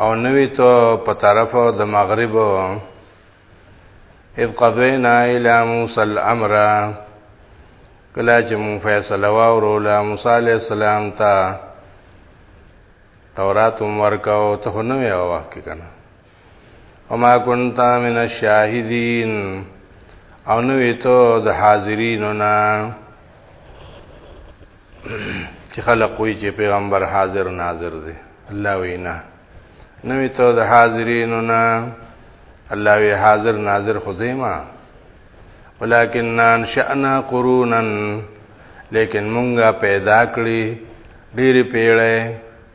او نوی تو په طرف د مغرب اذ قضینا الی موسی الامر کله چې مون فیصله واورو له موسی علی السلام ته تورات هم ورکاو ته نو یو وخت کنه وما كنت من الشاهدين او نوې ته د حاضرینو نه چې خلق وی چې پیغمبر حاضر ناظر دی الله وینا نوې ته د حاضرینو نه الله وی حاضر ناظر خزیما ولکن انشأنا قرونا لیکن مونږه پیدا کړی ډېری پیړې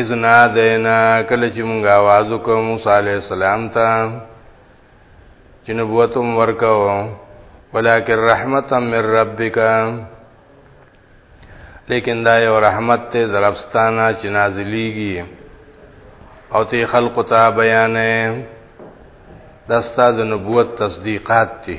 اذ نادینا کله چې موږ आवाज وکړو موسی علی السلام ته چې نبوت هم ورکاو ولکن رحمتا من ربک لیکن دا یو رحمت ته درفستانه چې نازلېږي او تی خلق ته بیانې دستا د نبوت تصدیقات دي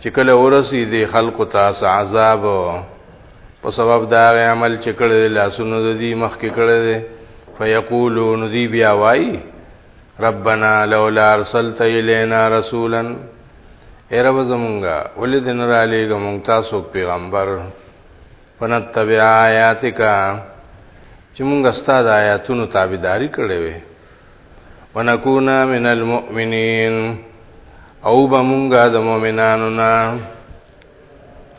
چې کله ورسی دی خلق تاس عذاب په سبب دا عمل چې کړه لاسونو د دې مخ کې کړه دي فیقولون ذی بیا وای ربنا لولا ارسلت الینا رسولا اے رب زمونږه ولې دین را لېګم تاسو پیغمبر فنتبع آیاتک چې مونږه ستاسو آیاتونو تابعداري کړې وې ونكون من المؤمنين او به مونږه د مؤمنانو نه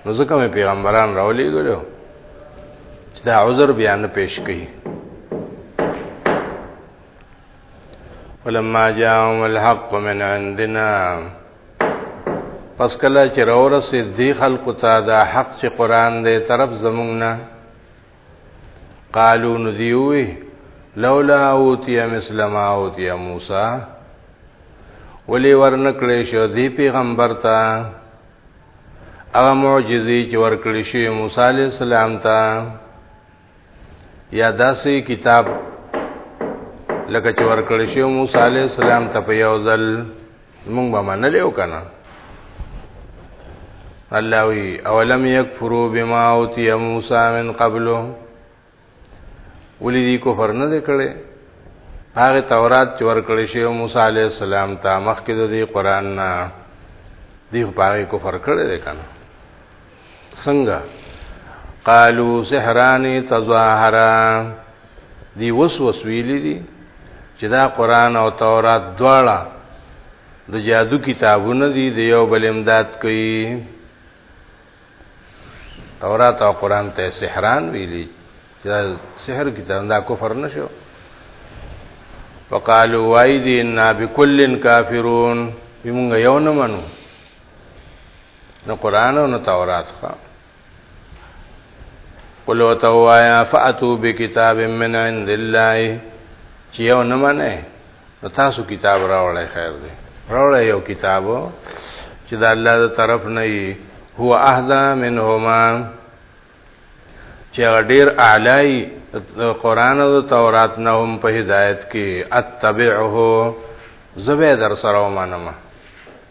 نو ځکه مې پیغمبران راولې ګلو چې دا عذر بیا نه پیش کړي ولما جاءهم الحق من عندنا پس کله چې راورسې دی خلکو ته دا حق چې قران دې طرف زمونږ نه قالو ندیوی لولا اوتی مثل ما اوتی موسی ولی ورنکړې شو دی پیغمبر ته هغه معجزې چې ورکړې شوې موسی علی السلام ته یا داسې کتاب لکه چې ورکړې شوې موسی علی السلام ته په یو ځل مونږ به منلې وکنه الله وی اولم یکفروا بما اوتی موسی من قبل ولې دې کفر نه وکړي هغه تورات چې ورکړې شی موسی علی السلام ته مخکې د قرآن نه دی په هغه کفر کړی دی کنه څنګه قالو سحران تظاهرا دی وسوس ویلی دی چې دا قران او تورات دواړه د جادو کتابونه دي د یو بل امداد کوي تورات او قران ته سحران ویلی چې سحر کتاب دا کفر نشو وقالو وای دی ان بكل کافرون بمونږ یو نه منو نو قران او نو تورات خو قل وتوایا فاتو بکتاب من عند الله چې یو نه منه نو تاسو کتاب راوړی خیر دی راوړی یو کتاب چې د الله تر طرف نه هو اهدا منهما چې ډیر اعلی قران او تورات نه هم په هدایت کې اتبعه زبې در سره ومنم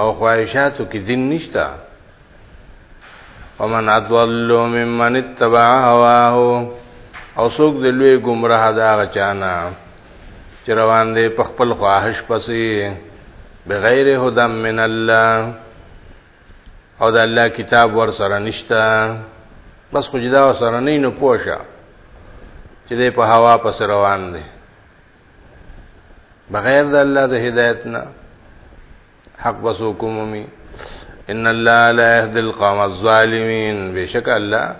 او خواهشاتو کې دین نشته ومن اضل ممن اتبع هواه او څوک د لوی گمراه دا غچانا چې روان دی په خپل خواهش پسې بغیر هدى من الله او د الله کتاب ور سره نشته بس خو جدا سره نه نو پوښه چې دی په هوا پس روان دی بغیر د الله د هدایت نه حق بسو کومي ان الله لا يهدي القوم الظالمين بشک الله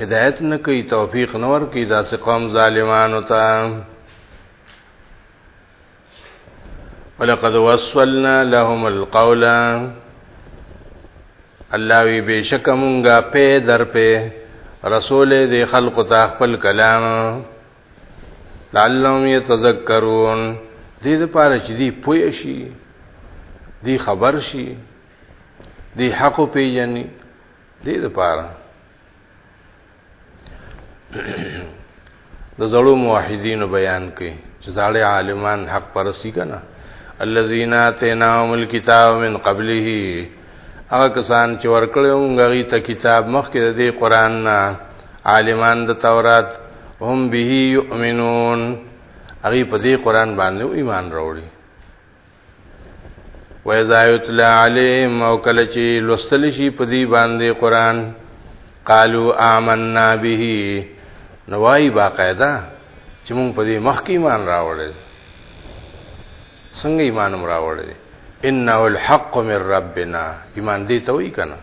هدایت نه کوي توفیق نور کوي دا قوم ظالمانو ته ولقد وصلنا لهم القول الله وی بشک مونږه په در په رسول دې خلق ته خپل کلام لعلهم يتذكرون دې لپاره چې دی پوه شي دی خبر شي دی حق پیژني دې لپاره د زړو موحدین بیان کوي چې زړې عالمان حق پرستی کنه الذين اتيناهم الكتاب من قبله هغه کسان چې ورکړی مونږ هغوی ته کتاب مخکې د دې قرآن نه عالمان د تورات هم به یؤمنون هغوی په دې قرآن باندې ایمان راوړي وَإِذَا يُتْلَى عَلَيْهِمْ او کله چې لوستل شي په دې باندې قرآن قالوا آمنا به نوای باقاعده چې مونږ په دې مخکې ایمان راوړل څنګه ایمان هم راوړی دی انه الحق من ربنا ایمان دې ته وی کنه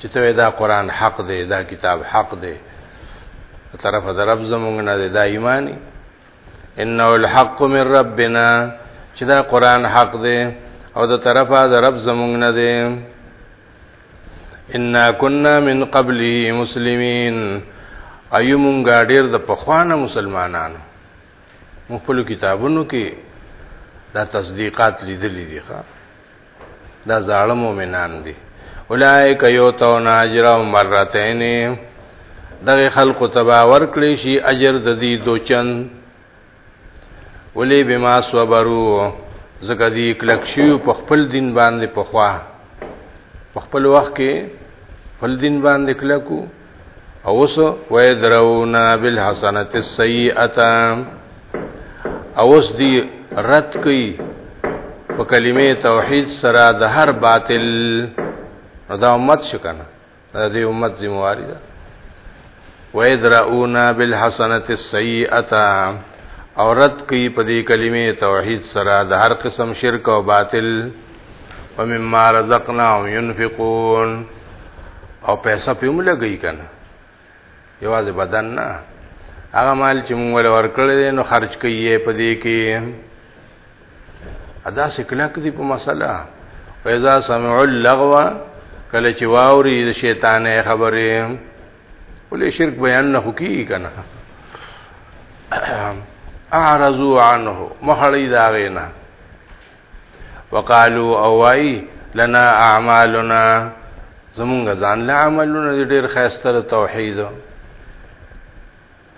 چې ته دا قران حق دی دا کتاب حق دی طرف د رب زمونږ نه دی دا ایمانی انه الحق من ربنا چې دا قران حق دی او د طرفه د رب زمونږ نه دی ان كنا من قبله مسلمين ايو مونږه ډیر د پخوانه مسلمانانو موږ خپل کتابونو کې دا تصدیقات لیدلې دي ښا دا زاړه مؤمنان دي اولائک یوتون اجر مرتين دغه خلق تبا ورکړي شي اجر د دې دوچن ولې بما صبرو زکه دې کلک شي په خپل دین باندې پخوا په خپل وخت کې خپل دین باندې کلکو او اوس ويدرونا بالحسنه السيئه او اوس دی رد کوي په کلمه توحید سره د هر باطل دا امت شکنه دا دی امت ذمہواری ده ويدرونا بالحسنه السيئه او رد کوي په دې کلمه توحید سره د هر قسم شرک او باطل ومما رزقناهم ينفقون او پیسې په موږ لګی کنه یوازې بدن نه هغه مال چې موږ ول ورکړل نو خرج کیه په دې کې ادا سکلک دی په مسله وإذا سمعوا اللغو کله چې واوري د شیطانې خبره ولې شرک بیان نه کوي کنه اعرضوا عنه مخړی دا غینا وقالو او وای لنا اعمالنا زمونږ ځان له عملونو ډیر خاصه توحید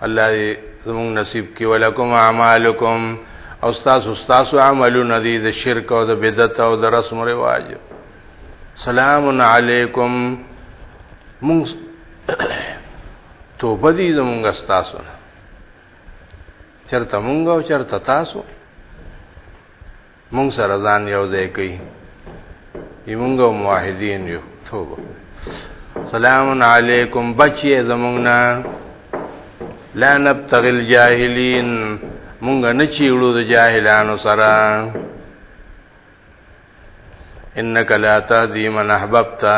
الله دې زمونږ نصیب کې ولکم اعمالکم او تاسو تاسو عملونه دي د شرک او د بدعت او د رسم رواج سلام علیکم مونږ توبه دي زمونږ تاسو نه چرته مونږ او چرته تاسو مونږ سره ځان یو ځای کوي یمونږ موحدین یو توبه سلام علیکم بچی زمونږ نه لا نبتغي الجاهلین مونږ نه چیړو د جاهلانو سره انک لا تهدی من احببتا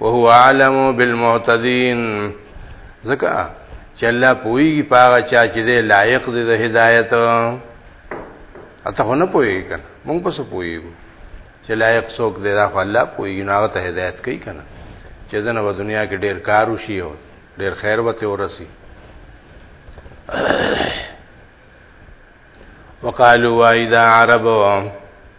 وهو عالم بالمعتدين ځکه چې الله پويږي پاغه چا چې دی لایق دی د هدایت اته خو نه پويږي کنه مونږ پس پويږو چې لایق څوک دی دا خو الله پويږي نو هغه ته هدایت کوي کنه چې دنه په دنیا کې ډیر کار وشي او ډیر خیر وته ورسي وقالوا واذا عربوا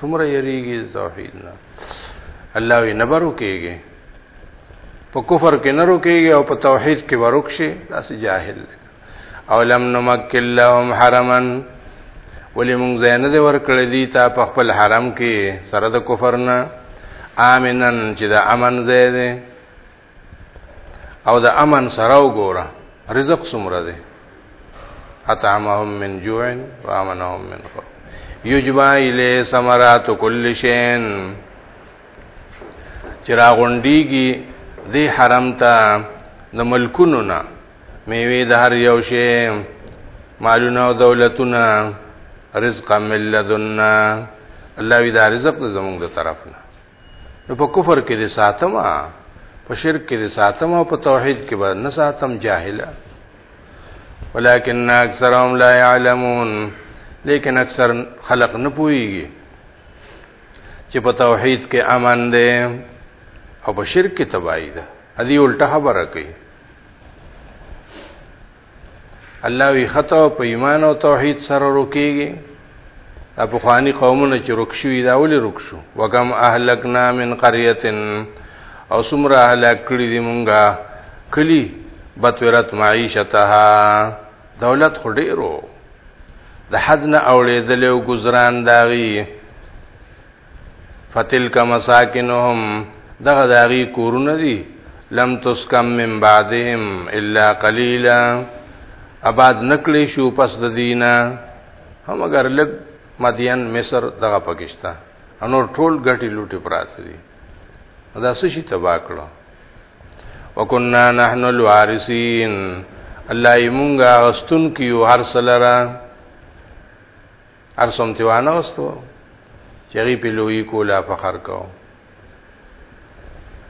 څومره یریږي توحید نه الله وی نبرو کېږي په کفر کې نه روکېږي او په توحید کې ورک شي داسې جاهل دی او لم نمکل لهم حرما ولی مونږ زینه دې ورکړې دي تا په خپل حرم کې سره د کفر نه امنن چې د امن زیاده او د امن سره وګوره رزق څومره دی اطعمهم من جوع و امنهم من خوف یجبا الی ثمرات کل شین چرا غونډیږي د حرم ته د ملکونو نه میوه د هر یو شی مالونه او دولتونه رزق من لدنا الله وی دا رزق زمونږ د طرف نه نو په کفر کې دې ساتم په شرک کې دې ساتم او په توحید کې به نه ساتم جاهلا ولكن اکثرهم لا يعلمون لیکن اکثر خلق نه پويږي چې په توحید کې امن دی او په شرک کې تباہی ده ادي الټه خبره کوي الله وی خطا په ایمان او توحید سره روکیږي په خواني قومونه چې روک شوي دا ولې روک شو وکم اهلکنا من قريه او سمره اهلک کړي دي مونږه کلی بتورت معیشتها دولت خو ډیرو د حد نه اوړېدل او گزاران داغي فتلک مساکنهم دغه داغي کورونه دي لم تسکم من بعدهم الا قليلا آباد نکلی شو پس د دینه هم اگر لګ مدین مصر دغه پاکستان انور ټول غټي لوټي پراته دي دا څه شي تبا کړو وکنا نحن الوارثین الله یې مونږه غستون کیو هر سلره هر څوم ته وانه واستو چې غي په لوی کولا فخر کو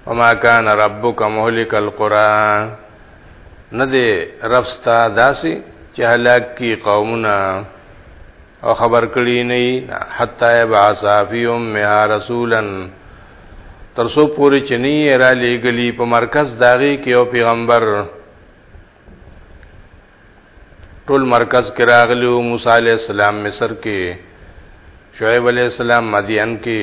وما كان ربك مهلك القرى نه دې رب ستا داسي چې هلاک کی قومونه او خبر کړی نه حتا يبعث في امها رسولا تر سو پوری چنی را لېګلی په مرکز داغي کې او پیغمبر ټول مرکز کې راغلی وو موسی علی السلام مصر کې شعیب علی السلام مدین کې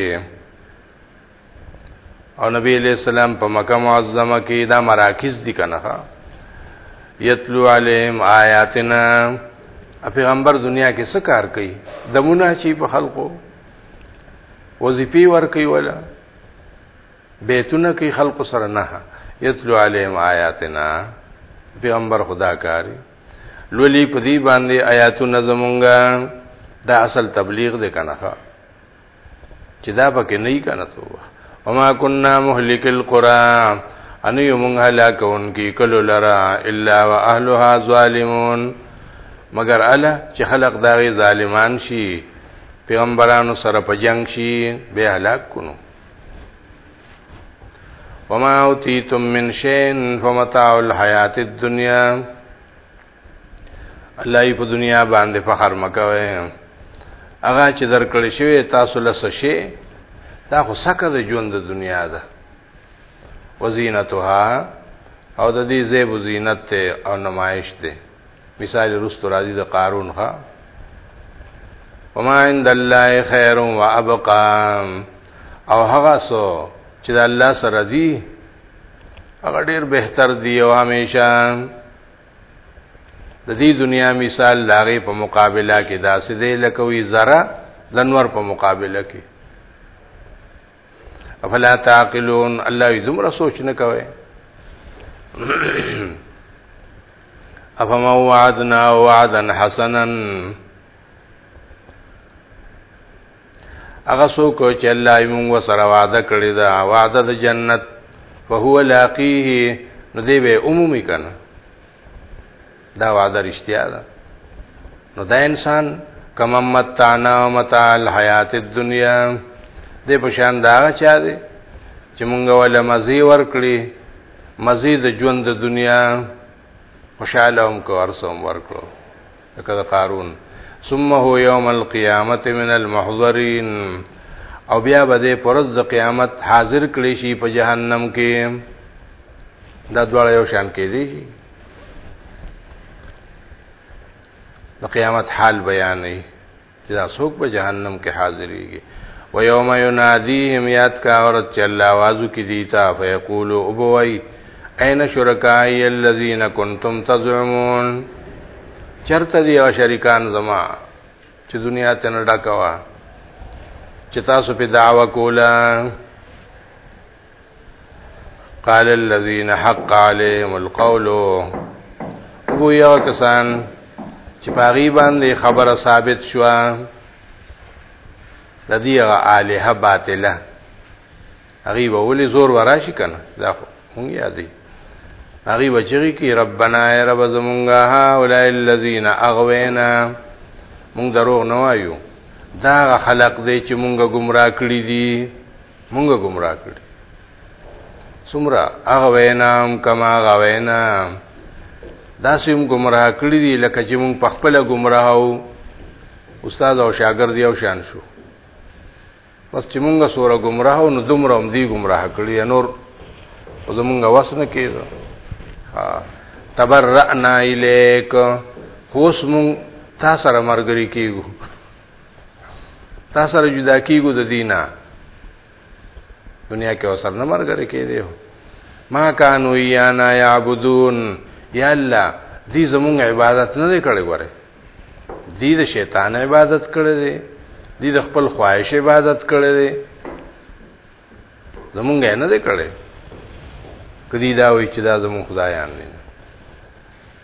او نبی علی السلام په مکه معظمه کې دا مراکز دي کنه یتلو علیهم آیاتنا پیغمبر دنیا کې څه کار کوي دمونه چی په خلقو وظیفي ور کوي ولا بیتونه کوي خلق سره نه یتلو علیهم آیاتنا پیغمبر خدا کاری لولی په دې باندې آیاتونه زمونږه دا اصل تبلیغ دی کنه چې دا پکې نه کنه توبه وما كنا مهلك القرى ان يمون هلاكون کی کلو لرا الا واهلها ظالمون مگر الا چې خلق داغي ظالمان شي پیغمبرانو سره په جنگ شي به هلاک کونو وما اوتیتم من شین فمتاع الحیات الدنیا الله په دنیا باندې فخر مکوي هغه چې درکړ شوی تاسو له شي دا خو سکه د ژوند د دنیا ده وزینتها او د دې زیب زینت ته او نمایش ده مثال رست راضی د قارون ښا وما عند الله خير وابقا او هغه سو چې د الله سره دی هغه ډیر بهتر دی او همیشه د دې دنیا مثال لاغه په مقابله کې داسې دی لکه وی زره د نور په مقابله کې افلا تعقلون الله یې دومره سوچ نه کوي افما وعدنا وعدا حسنا هغه څوک چې الله یې موږ سره وعده کړی دا وعده د جنت فهو لاقیه نو دی به عمومي کنه دا وعده رښتیا ده نو دا انسان کم متعنا متاع الحیات الدنیا دې په شان دا چا دی چې مونږ ولا مزي ورکړي مزید ژوند د دنیا خوشاله هم کو ارسوم ورکړو لکه قارون ثم هو يوم القيامه من المحضرين او بیا به د پرز د قیامت حاضر کړي شي په جهنم کې دا دواړه یو شان کې دي د قیامت حال بیانې چې دا څوک په جهنم کې حاضرېږي و یوم ینادیهم یاد کا عورت چې الله आवाजو کې دی تا فیقول ابوی اين شرکای الذین کنتم تزعمون چرته دی او شریکان زما چې دنیا ته نه ډکوا چې تاسو په دعوا کوله قال الذين حق عليهم القول وو یو کسان چې پاغي باندې خبره ثابت شو د دې هغه الہ باطله هغه به ولې زور وراشي کنه دا خو مونږ یادې هغه بچی کی ربنا ای رب زمونږه اولای الذین اغوینا مونږ دروغ نه وایو دا خلق دی چې مونږه گمراه کړی دي مونږ گمراه کړی څومره هغه وینام کما هغه وینا دا سیم گمراه کړی دی لکه چې مونږ په خپل گمراه او استاد او شاګرد یو شان شو بس چې مونږه سوره گمراه او نو دومره هم دی گمراه کړی نور زمونږه وسنه کېده ها تبرأنا الیک خوس مونږ تا سره مرګري کیږو تا سره جدا کیږو د دینه دنیا کې وسر نه مرګ لري کې دی ما کانو یانا یعبدون یا الله دې زمونږ عبادت نه دی کړی غره دې د شیطان عبادت کړی دی دې د خپل خواهش عبادت کړی دی زمونږ نه دی کړی کدی دا وی چې دا زمون خدایان نه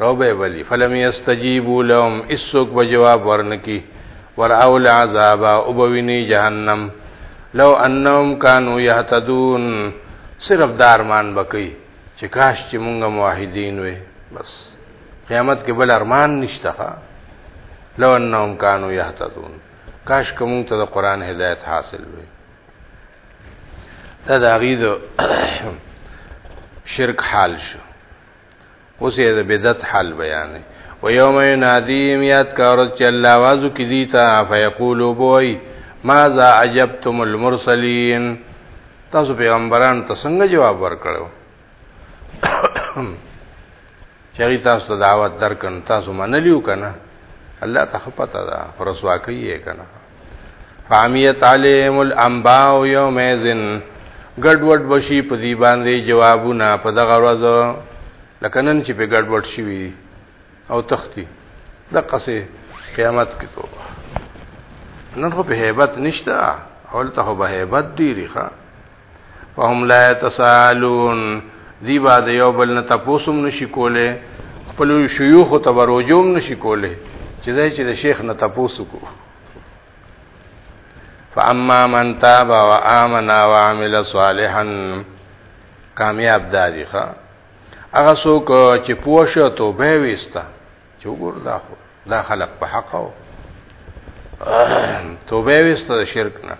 رو به ولی فلم یستجیبو لهم اسوک به جواب ورنکی ور اول عذاب او بوینی جهنم لو انهم كانوا يهتدون صرف دارمان بکی چې کاش چې مونږه موحدین وې بس قیامت کې بل ارمان نشته لو انهم كانوا يهتدون کاش کوم ته د قران هدایت حاصل وي دا د غیظ شرک حال شو اوس یې د بدعت حال بیانې و یوم ینادیم یاد کارت چې الله وازو کې دي تا فیقولو بوئی ماذا عجبتم المرسلین تاسو پیغمبران ته څنګه جواب ورکړو چې تاسو ته دعوت درکن تاسو منلیو کنه الله ته پته ده رسوا کوي کنه فامیت علیم الانباء یومئذن ګډوډ بشي په دې باندې جوابونه په دغه ورځ لکه نن چې په ګډوډ شي وي او تختی د قصې قیامت کې توبه نن خو په hebat نشته اول ته به hebat دی ریخه وهم لا يتسالون دی با د یو بل نه تاسو هم نشي کوله خپل شيوخ ته بروجوم نشي کوله چې دا چې د شیخ نه تاسو کو فاما من تاب وامن وعمل صالحا کامیاب دادی ښا هغه څوک چې پوښه توبه وستا چې وګور دا خو دا خلق په حق او توبه وسته شرک نه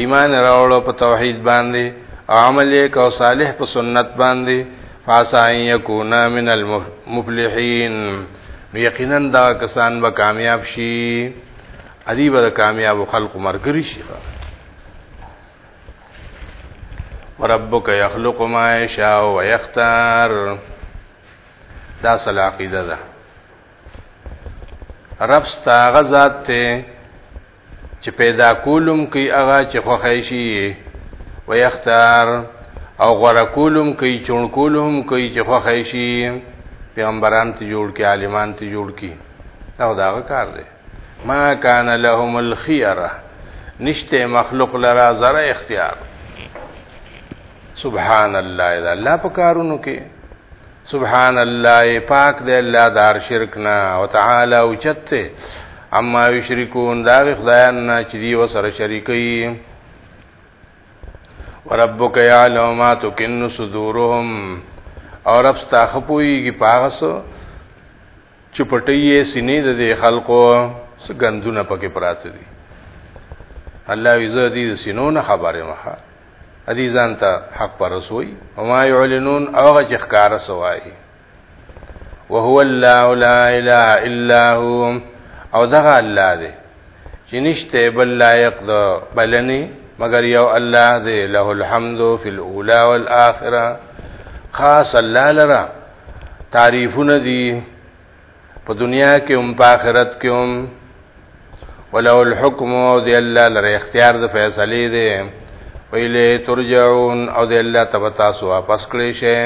ایمان راوړو په توحید باندې عمل یې کو صالح په سنت باندې فاسای یکونا من المفلحین یقینا دا کسان به کامیاب شي ادی به کامیاب خلق مرګري شي وربک یخلق ما یشاء و یختار دا سلا عقیده ده رب ستا هغه ذات ته چې پیدا کولم کوي هغه چې خوښی شي و یختار او غره کولم کوي چون کولم کوي چې خوښی شي پیغمبران ته جوړ کې عالمان ته جوړ کې دا دا کار دی ما کان لهم الخيره نشته مخلوق لرا زره اختیار سبحان الله اذا الله پکارونو کې سبحان الله پاک دی الله دار شرک نه او تعالی او چته اما یشرکون دا خدایان نه چې دی وسره شریکي وربک یعلم ما تکن صدورهم اور اب ستا خپویږي پاغسو چې پټي یې سینې د دې خلقو څه غندونه پکې پراته دي الله عزت دې سینو نه خبره مخه ادي ځان ته حق پر رسوي او ما يعلنون اوغه چې ښکارا سوای وهو الله لا اله الا هو او دغه الله دې چې نشته بل لایق د بلني مگر یو الله دې له الحمد فی الاولى والآخرة خاص الله لرا تعریفونه دي په دنیا کې هم په آخرت کې هم ولو الحكم او دی الله لره اختیار د فیصلې دی ویلې ترجعون او دی الله تبارک تاسو واپس کړی شئ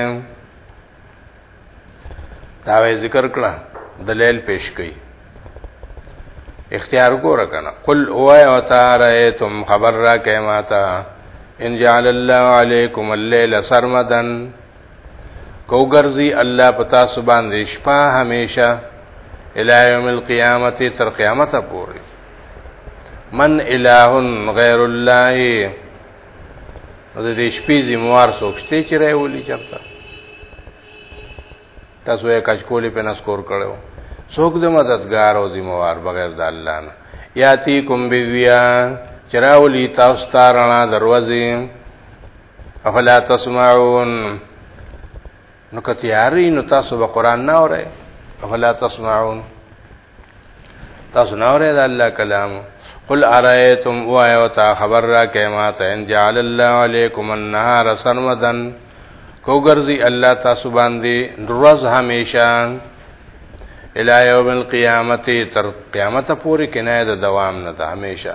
دا وی ذکر کړه دلیل پیش کړي اختیار کو رکنه قل هو او تعالیتم خبر را کما تا ان جعل الله علیکم الليل سرمدن کو ګرځي الله پتا سبحان دې شپه هميشه الى يوم القيامه تر قیامت پورې من اله غیر الله د دې شپې زموار سوچته چې راولي چرته تاسو یې کچکولې په نسکور کړو څوک د مددگار او زموار بغیر د الله نه یاتی کوم بیا چراولی تاسو تارنا دروازه افلا تسمعون نو کتیاری نو تاسو به قران نه اورئ افلا تسمعون تاسو نه اورئ د الله کلام قل ارایتم و ایو تا خبر را کما ته ان جعل الله علیکم النهار سرمدن کو ګرځي الله تاسو باندې روز همیشه الی یوم القیامت تر قیامت پورې کنایه د دوام نه ده همیشه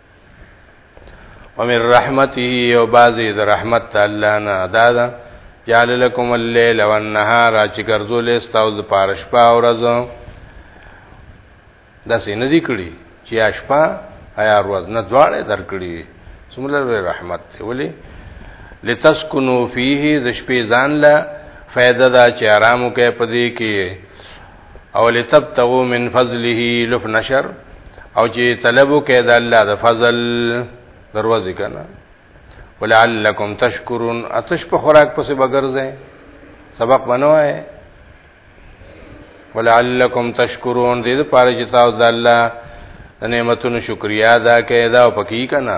ومن رحمته او بعضی د رحمت الله نه ادا ده جعل لكم الليل والنهار چې ګرځول استاو د پارش په ورځ دا سینې دي کړی چې اشپا ایا ورځ نه دواړه درکړي څومره رحمت دی ولی لتسكنوا فيه د شپې ځان لا فائدہ دا چې آرام وکړي په دې کې او لتبتغوا من فضله لف نشر او چې طلبو کې د الله د فضل دروازې کنه ولعلکم تشکرون اتش په خوراک پسې بغرځه سبق بنوای ولعلکم تشکرون دې لپاره چې تاسو د الله نعمتونو شکریا ادا کړئ دا پکې کنه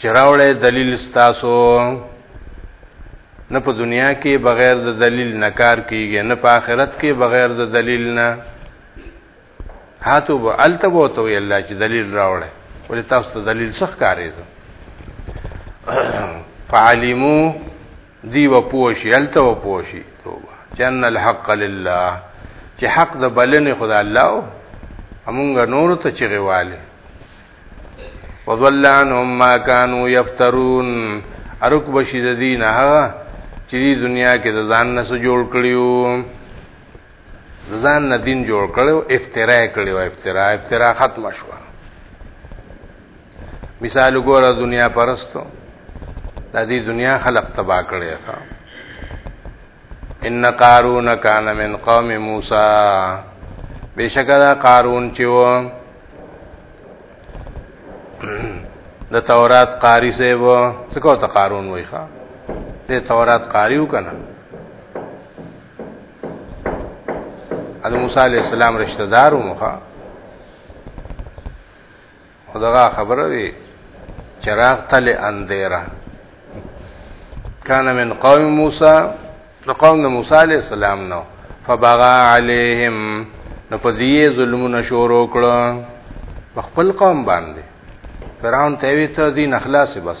چراوړې دلیل ستاسو نه په دنیا کې بغیر د دلیل نه کار کیږي نه په آخرت کې بغیر د دلیل نه هاتو به الته وو ته الله چې دلیل راوړې ولې تاسو ته دلیل څخه کارې ده فعلمو دی و پوشی الته و پوشی توبه جن الحق لله چې حق د بلنې خدای الله او همغه نور ته چغواله وضل عنهم ما كانوا يفترون ارک بشي د دین هغه چې د دنیا کې د ځان نه سو جوړ کړیو د ځان نه دین جوړ کړو افترا کړو افترا افترا ختم شو مثال وګوره دنیا پرستو د دې دنیا خلق تبا کړی ښا ان قارون کان من قوم موسی بشکه دا قارون چې و د تورات قاری سه و څه کو ته قارون وای ښا د تورات قاری وکنه د موسی علی السلام رشتہ دارو مخه خدغه خبره دی چراغ تل اندیرا کان من قوم موسی د قوم د موسی علی السلام نو فبغى عليهم نو په دې ظلمونه شروع کړو په خپل قوم باندې فرعون ته وی ته دین اخلاص بس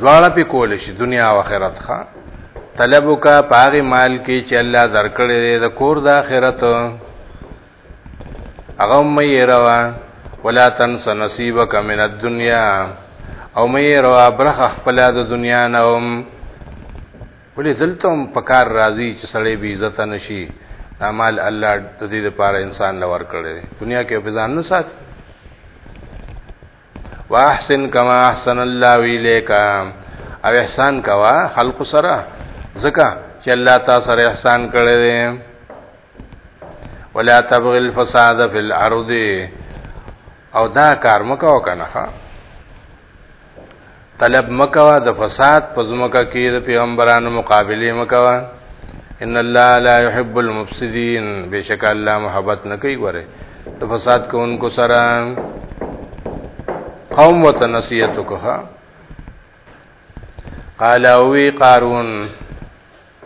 دواړه په کول شي دنیا او آخرت ښا طلب کا پاغي مال کې چې الله درکړي د کور د آخرت هغه مې روا ولا تنس نصیبک من الدنیا او مې روا برخه خپل د دنیا نه هم ولې دلته هم پکار راضی چې سړی بی عزت نشي اعمال الله د دې لپاره انسان لور کړي دنیا کې په ځان نه ساتي واحسن کما احسن الله الیک او احسان کوا خلق سره زکه چې الله تعالی سره احسان کړی دی ولا تبغ الفساد فی الارض او دا کار مکو کنه طلب مکوا د فساد په ځمکه کې د پیغمبرانو مقابله مکوا ان الله لا يحب المفسدين بشک الله محبت نه کوي ګوره د فساد کوونکو سره قوم وتنسیت کوه قال وی قارون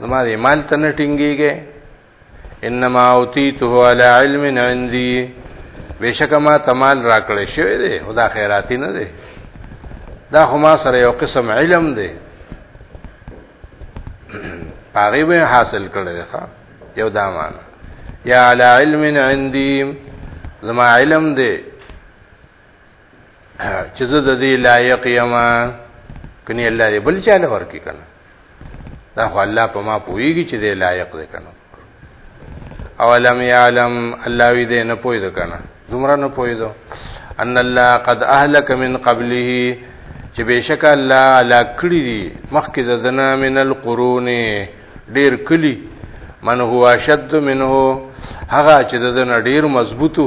نو ما دې مال تنه ټینګيږي انما اوتیته علی علم عندي بشک ما تمال راکړې شوی دی خدا خیراتی نه دی دا خو ما سره یو قسم علم دی هغه به حاصل کړی دی یو دا معنا یا علی علم عندي زما علم دی چې زه د دې لایق یم کني الله دې بل چاله ورکی کنه دا خو الله په ما پويږي چې دې لایق دې کنه او لم يعلم الله دې نه پوي ده کنه دومره نه پوي ده ان الله قد اهلك من قبله چې بشک الله علا کړی دي مخکې د دنا من القرون ډیر کلی من هو شد منه هغه چې د دنا ډیر مضبوطو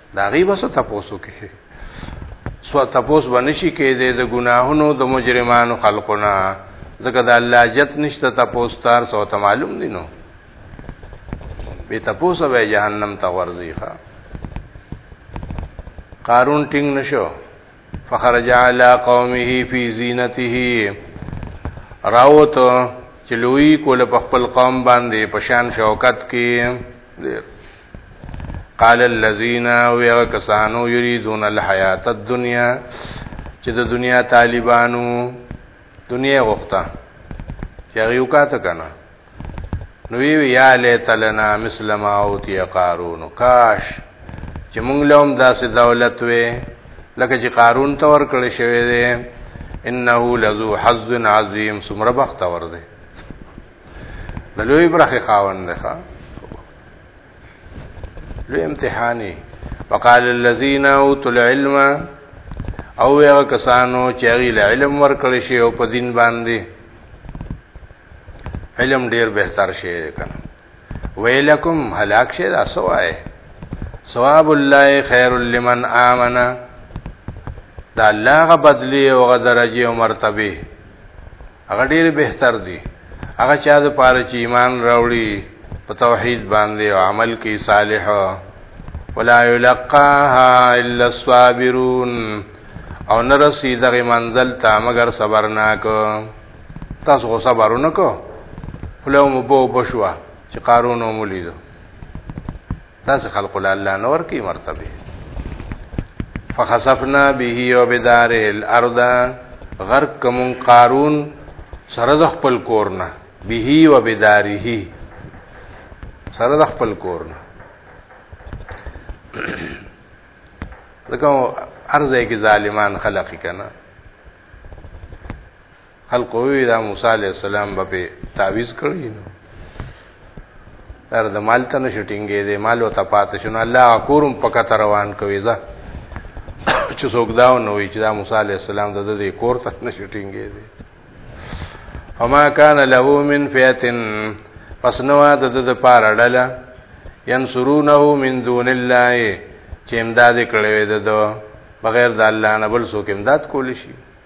دا غي بس تاسو کې سو تاسو بنشي کې د ګناهونو د مجرمانو خلقنا ځکه د الله جت نشته تاسو تار سو ته معلوم دي نو به تاسو به جهنم ته ورځي ښا قارون ټینګ نشو فخرج علی قومه فی زینته راوت چلوی کول په خپل قوم باندې پشان شوکت کې قال الذين ويغ کسانو يريدون الحياه الدنيا چې د دنیا طالبانو دنیا غوښته چې هغه یو کاته کنه نو وی یا لیت لنا مثل ما اوتی قارون کاش چې مونږ له هم داسې دولت وې لکه چې قارون ته ورکړل شوی دی انه لذو حظ عظیم سمره بخت ور دی بلوی برخه خاوند ده لوی امتحاني وقال الذين اوتوا العلم او هغه کسانو چې غیله علم ورکړی شي او په دین باندې علم ډیر بهتر شي کنه ویلکم هلاک شي دا سوای ثواب الله خیر لمن آمن دا الله غ بدلی او غ درجه او مرتبه هغه ډیر بهتر دی هغه چا د پاره چې ایمان راوړي په توحید باندې او عمل کوي صالح ولا یلقاها الا الصابرون او نرسی دغه منزل ته مگر صبرناک تاسو غو صبرونه کو فلو مبو بشوا چې قارون مولید داسې خلق له الله نور کی مرتبه فخسفنا به وبداره الارض غرق کوم قارون سره د خپل کورنا به وبداره سره د خپل کورنا ځکه ارزه کې ظالمان خلق کنا خلق وی دا موسی علی السلام به تعویز کړی نو تر د مال ته نشو ټینګې دې مال او تپات شنو الله اکورم پکا روان کوي ځا چې څوک داو نو چې دا موسی علی السلام د دې کور ته نشو ټینګې دې فما کان له من فیتن پس نو د د پاره ډله ينصرونه من دون الله چې امداد کړي وي د بغیر د الله نه بل څوک امداد کولی شي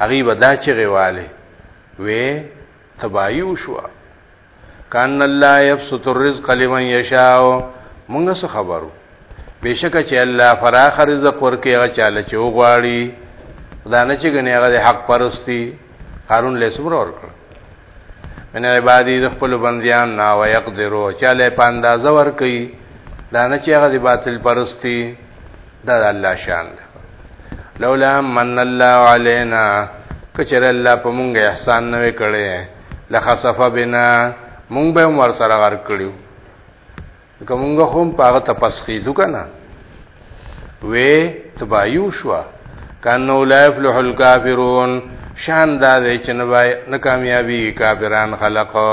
هغه به دا چې غواله وې تبایو شو کان الله یبسط الرزق لمن یشاء موږ څه خبرو بشکه چې الله فراخ رزق ورکي هغه چاله چې وغواړي دا نه چې ګنې هغه حق پرستی قارون له صبر ورکړ من عبادی د خپل بندیان نا و یقدرو چاله په اندازه ورکي دا نه چې هغه باطل پرستی دا د الله شان ده لولا من الله علينا کچر الله په مونږه احسان نه وکړي لخصف بنا مونږ به ور سره غر کړیو کومګه هم پاغه تپسخی دو کنه وې تبایو شو کانو لا یفلح الکافرون شان دا دې چې نه کامیابی کافران خلقو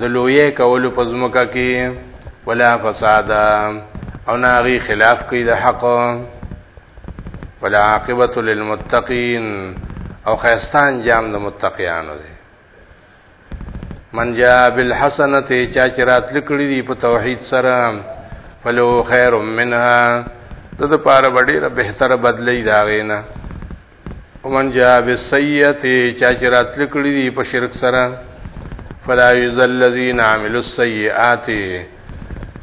د لوی کولو په ځمکه کې ولا فساد او ناغي خلاف کوي د حق ولا عاقبت للمتقین او خیستان جام د متقیانو دی من جاء بالحسنه چا چرات لکړي دی په توحید سره فلو خیر منها د لپاره ډیره بهتره بدلی دا غینا ومن جاء بالسيئه چا چې راتل کړی دی په شرک سره فلا يذل الذين عملوا السيئات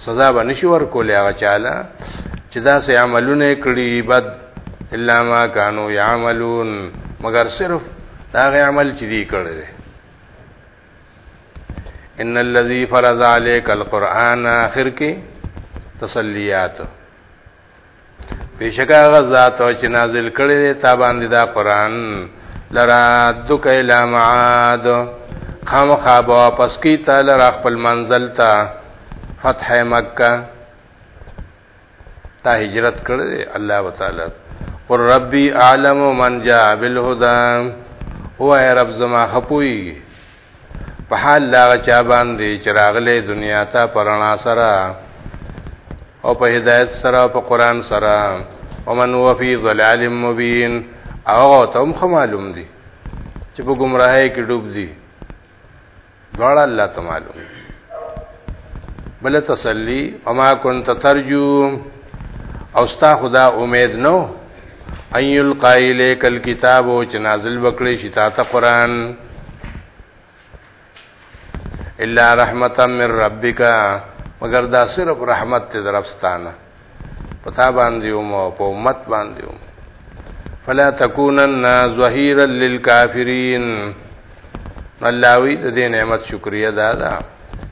سزا به نشي ورکول هغه چاله چې دا سه عملونه کړی بد الا ما كانوا يعملون مگر صرف دا غي عمل چې دی کړی دی ان الذي فرض عليك القرآن اخر کې تسلیات بشکا هغه ذات چې نازل کړي دی تا باندې دا قران لرا دک اله معاد خامخا به واپس کی تعالی را خپل منزل ته فتح مکه تا هجرت کړي دی الله تعالی قر ربي اعلم من جاء بالهدى هو رب زما خپوي په حال لا چا باندې چې راغلې دنیا ته پرانا سره او په هدایت سره او په قران سره ومن هو فی ظلال مبین او تم خو معلوم دي چې په گمراهۍ کې ډوب دي دواړه الله ته معلوم بل تسلی وما كنت ترجو او ستا خدا امید نو ان یلقا الیک الكتاب چې نازل وکړي شي تا ته قران الا رحمتا من ربک مگر دا صرف رحمت ته درفستانه پتا باندې اوم او په امت باندې اوم فلا تکونن ظهیرا للکافرین الله وی د دې نعمت شکریا ادا ده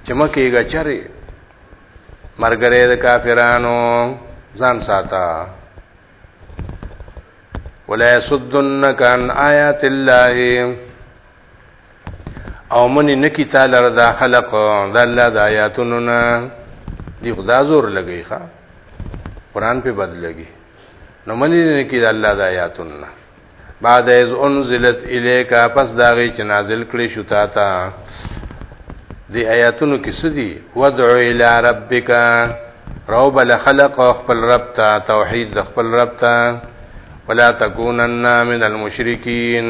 چې مکه یې چره مرګره د کافرانو ځان ساته ولا يسدنك عن آيات الله او منی نکی تعالی رضا خلق د الله د آیاتونو نه دی خدا زور لګی ښا قران په بدلږي نو منی نکی د الله د آیاتونو نه بعد از انزلت الیک پس داغي چې نازل کړي شو تا ته دی آیاتونو کې سدي ودعو الی ربک روب لخلق خپل رب ته توحید د خپل رب ته ولا تکونن من المشرکین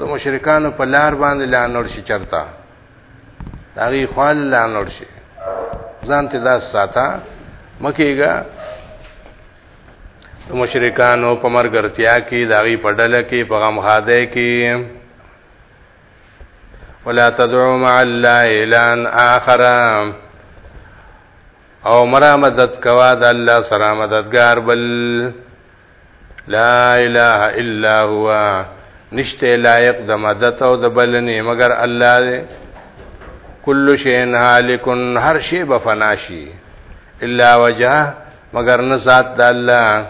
د مشرکانو په لار باندې لا نور شي چرتا داغي خپل لا نور شي ځان ته دا ساته مکیګه مشرکانو په مرګرتیا کې داغي په ډله کې په غم خاده کې ولا تدعو مع الله الان اخر او مرا مدد کوا د الله سره مددگار بل لا اله الا هو نشته لایق د مدد او د بلنې مگر الله دی کل شین هالکن هر شی بفناشی الا وجهه مگر نه ذات د الله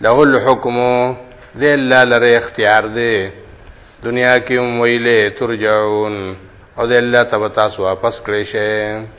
له الحكم د الله لره اختیار دی دنیا کې هم ویلې ترجعون او د الله ته تاسو واپس کړئ شئ